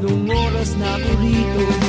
nung oras na burrito